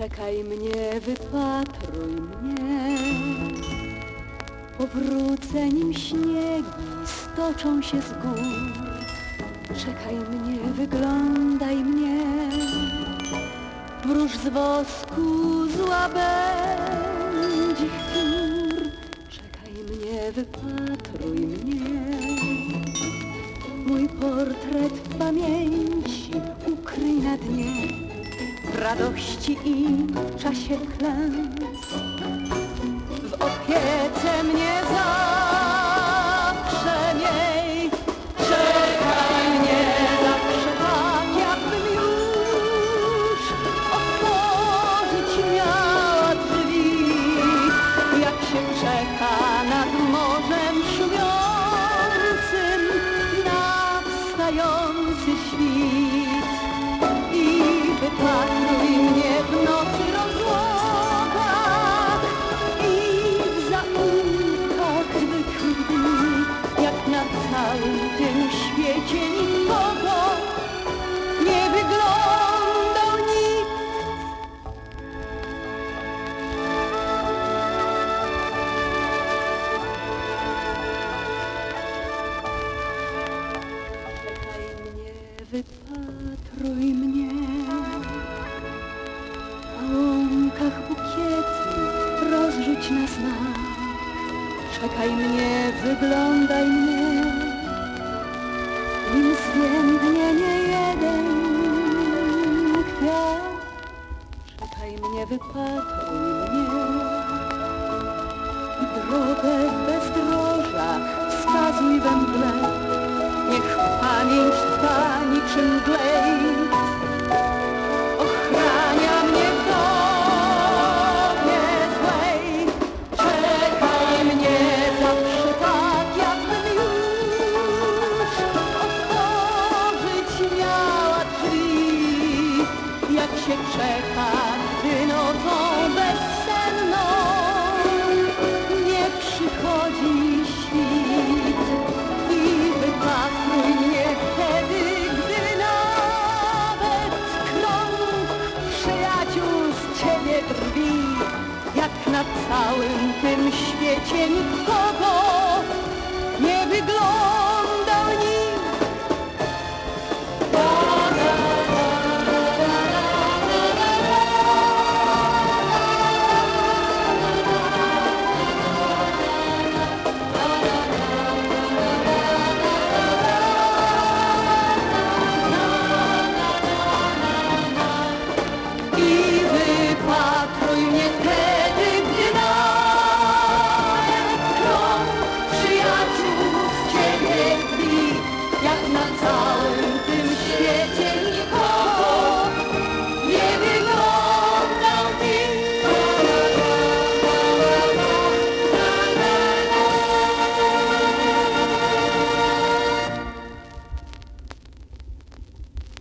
Czekaj mnie, wypatruj mnie. Powrócę nim śniegi stoczą się z gór. Czekaj mnie, wyglądaj mnie. Wróż z wosku zła będzie chmur. Czekaj mnie, wypatruj mnie. Mój portret w pamięci ukryj na dnie. Radości i czasie klęsk. W opiece mnie zawsze wypatruj mnie. Na łąkach bukiety rozrzuć na znak. Czekaj mnie, wyglądaj mnie. Nim zwiędnie nie jeden kwiat. Czekaj mnie, wypatruj mnie. I drogę w bezdrożach wskazuj we mgle. Niech pamięć trwa niczym. Ochrania mnie w złej. Czekaj mnie zawsze tak, jakbym już otworzyć miała drzwi. Jak się czeka, drwi. Jak na całym tym świecie nikogo nie wygląda.